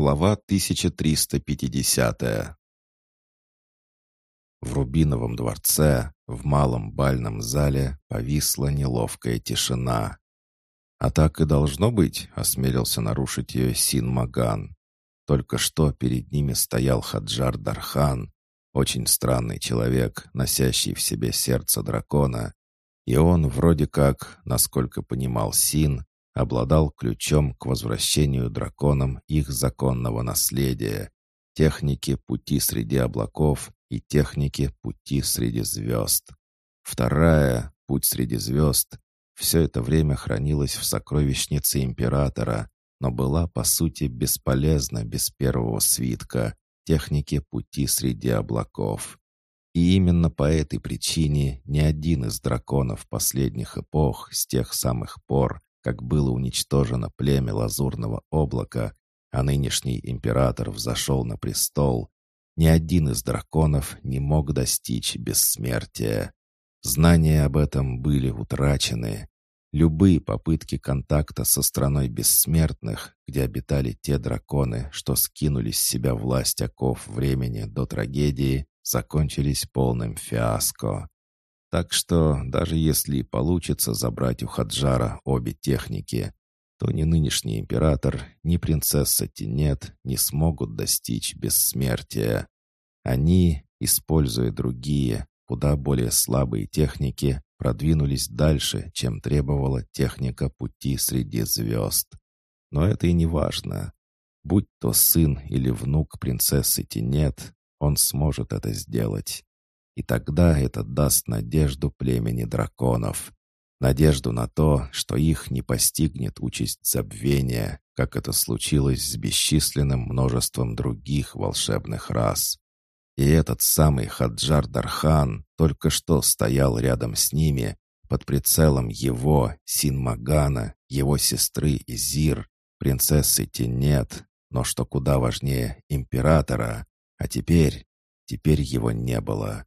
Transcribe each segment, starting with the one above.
Глава 1350 В Рубиновом дворце, в малом бальном зале, повисла неловкая тишина. «А так и должно быть», — осмелился нарушить ее Син Маган. Только что перед ними стоял Хаджар Дархан, очень странный человек, носящий в себе сердце дракона. И он вроде как, насколько понимал Син, обладал ключом к возвращению драконам их законного наследия, техники пути среди облаков и техники пути среди звезд. Вторая, путь среди звезд, все это время хранилась в сокровищнице императора, но была, по сути, бесполезна без первого свитка, техники пути среди облаков. И именно по этой причине ни один из драконов последних эпох с тех самых пор, как было уничтожено племя Лазурного облака, а нынешний император взошел на престол, ни один из драконов не мог достичь бессмертия. Знания об этом были утрачены. Любые попытки контакта со страной бессмертных, где обитали те драконы, что скинули с себя власть оков времени до трагедии, закончились полным фиаско. Так что даже если получится забрать у Хаджара обе техники, то ни нынешний император, ни принцесса Тинет не смогут достичь бессмертия. Они, используя другие, куда более слабые техники, продвинулись дальше, чем требовала техника пути среди звезд. Но это и не важно. Будь то сын или внук принцессы Тинет, он сможет это сделать. И тогда это даст надежду племени драконов. Надежду на то, что их не постигнет участь забвения, как это случилось с бесчисленным множеством других волшебных рас. И этот самый Хаджар Дархан только что стоял рядом с ними, под прицелом его, Синмагана, его сестры Изир, принцессы Тенет, но что куда важнее, императора. А теперь, теперь его не было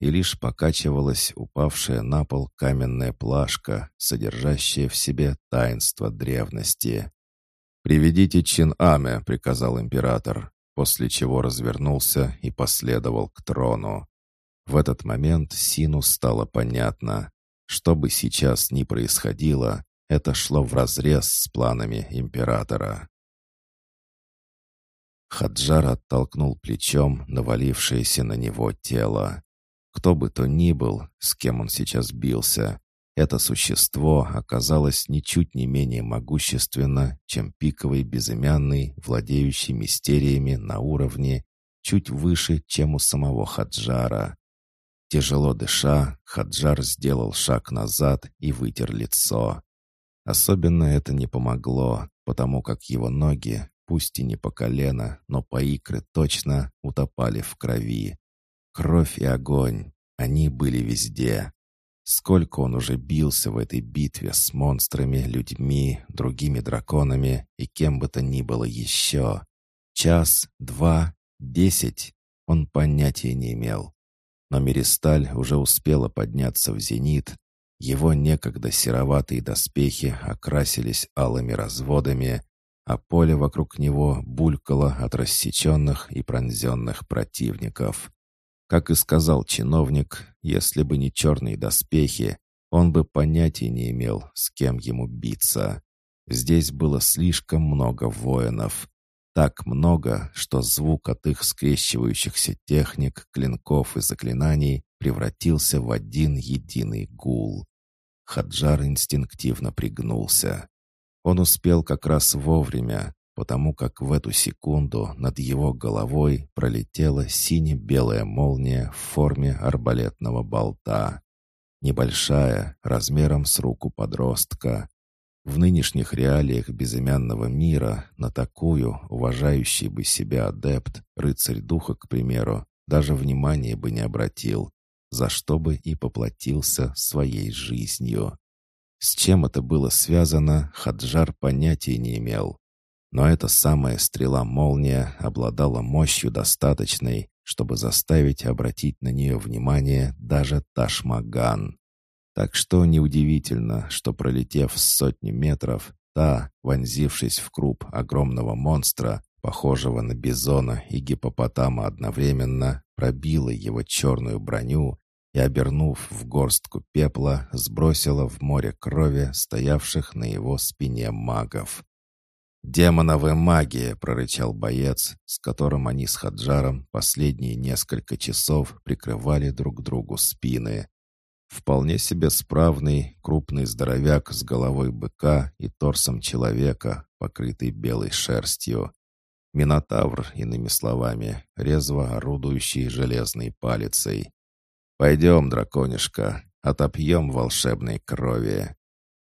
и лишь покачивалась упавшая на пол каменная плашка, содержащая в себе таинство древности. «Приведите Чин-Аме», — приказал император, после чего развернулся и последовал к трону. В этот момент Сину стало понятно. Что бы сейчас ни происходило, это шло вразрез с планами императора. Хаджар оттолкнул плечом навалившееся на него тело. Кто бы то ни был, с кем он сейчас бился, это существо оказалось ничуть не менее могущественно, чем пиковый безымянный, владеющий мистериями на уровне, чуть выше, чем у самого Хаджара. Тяжело дыша, Хаджар сделал шаг назад и вытер лицо. Особенно это не помогло, потому как его ноги, пусть и не по колено, но по икры точно, утопали в крови. Кровь и огонь, они были везде. Сколько он уже бился в этой битве с монстрами, людьми, другими драконами и кем бы то ни было еще. Час, два, десять. Он понятия не имел. Но Меристаль уже успела подняться в зенит. Его некогда сероватые доспехи окрасились алыми разводами, а поле вокруг него булькало от рассеченных и пронзенных противников. Как и сказал чиновник, если бы не черные доспехи, он бы понятия не имел, с кем ему биться. Здесь было слишком много воинов. Так много, что звук от их скрещивающихся техник, клинков и заклинаний превратился в один единый гул. Хаджар инстинктивно пригнулся. Он успел как раз вовремя, потому как в эту секунду над его головой пролетела сине-белая молния в форме арбалетного болта. Небольшая, размером с руку подростка. В нынешних реалиях безымянного мира на такую, уважающий бы себя адепт, рыцарь духа, к примеру, даже внимания бы не обратил, за что бы и поплатился своей жизнью. С чем это было связано, Хаджар понятия не имел. Но эта самая стрела-молния обладала мощью достаточной, чтобы заставить обратить на нее внимание даже Ташмаган. Так что неудивительно, что пролетев сотни метров, та, вонзившись в круп огромного монстра, похожего на бизона и гипопотама одновременно, пробила его черную броню и, обернув в горстку пепла, сбросила в море крови стоявших на его спине магов. «Демоновая магия!» — прорычал боец, с которым они с Хаджаром последние несколько часов прикрывали друг другу спины. Вполне себе справный, крупный здоровяк с головой быка и торсом человека, покрытый белой шерстью. Минотавр, иными словами, резво орудующий железной палицей. «Пойдем, драконишка, отопьем волшебной крови».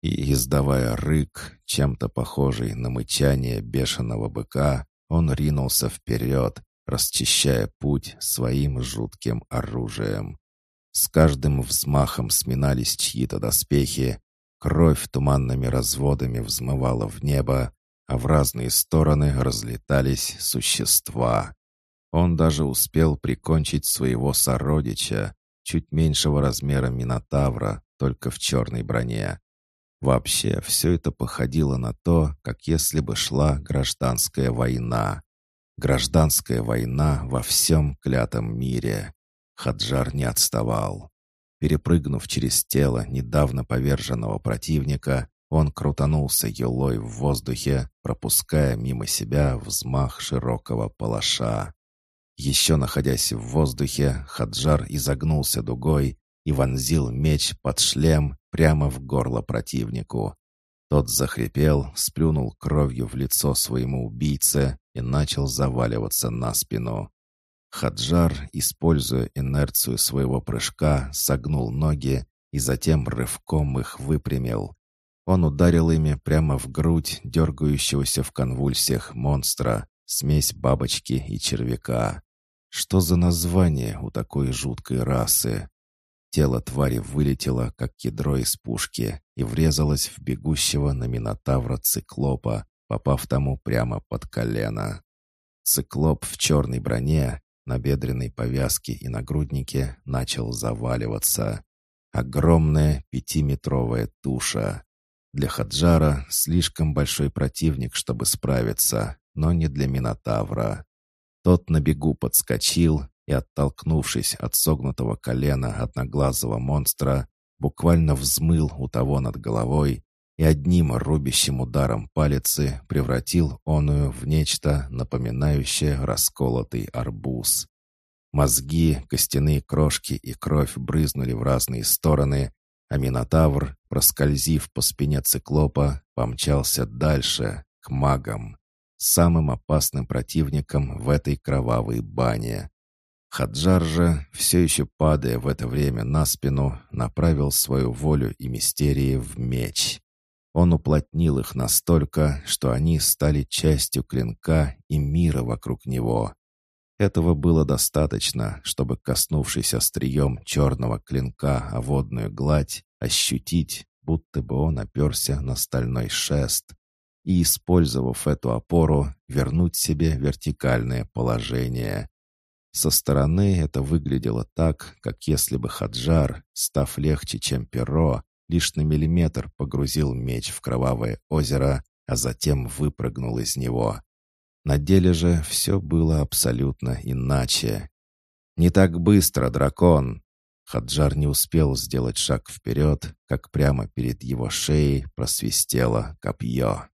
И, издавая рык, чем-то похожий на мычание бешеного быка, он ринулся вперед, расчищая путь своим жутким оружием. С каждым взмахом сминались чьи-то доспехи, кровь туманными разводами взмывала в небо, а в разные стороны разлетались существа. Он даже успел прикончить своего сородича, чуть меньшего размера Минотавра, только в черной броне. Вообще, все это походило на то, как если бы шла гражданская война. Гражданская война во всем клятом мире. Хаджар не отставал. Перепрыгнув через тело недавно поверженного противника, он крутанулся елой в воздухе, пропуская мимо себя взмах широкого палаша. Еще находясь в воздухе, Хаджар изогнулся дугой и вонзил меч под шлем прямо в горло противнику. Тот захрипел, сплюнул кровью в лицо своему убийце и начал заваливаться на спину. Хаджар, используя инерцию своего прыжка, согнул ноги и затем рывком их выпрямил. Он ударил ими прямо в грудь дергающегося в конвульсиях монстра, смесь бабочки и червяка. Что за название у такой жуткой расы? Тело твари вылетело, как ядро из пушки, и врезалось в бегущего на Минотавра циклопа, попав тому прямо под колено. Циклоп в черной броне, на бедренной повязке и нагруднике начал заваливаться. Огромная пятиметровая туша. Для Хаджара слишком большой противник, чтобы справиться, но не для Минотавра. Тот на бегу подскочил и, оттолкнувшись от согнутого колена одноглазого монстра, буквально взмыл у того над головой и одним рубящим ударом палицы превратил оную в нечто, напоминающее расколотый арбуз. Мозги, костяные крошки и кровь брызнули в разные стороны, а Минотавр, проскользив по спине циклопа, помчался дальше, к магам, самым опасным противником в этой кровавой бане. Хаджар же, все еще падая в это время на спину, направил свою волю и мистерии в меч. Он уплотнил их настолько, что они стали частью клинка и мира вокруг него. Этого было достаточно, чтобы, коснувшись острием черного клинка о водную гладь, ощутить, будто бы он оперся на стальной шест, и, использовав эту опору, вернуть себе вертикальное положение. Со стороны это выглядело так, как если бы Хаджар, став легче, чем перо, лишь на миллиметр погрузил меч в кровавое озеро, а затем выпрыгнул из него. На деле же все было абсолютно иначе. «Не так быстро, дракон!» Хаджар не успел сделать шаг вперед, как прямо перед его шеей просвистело копье.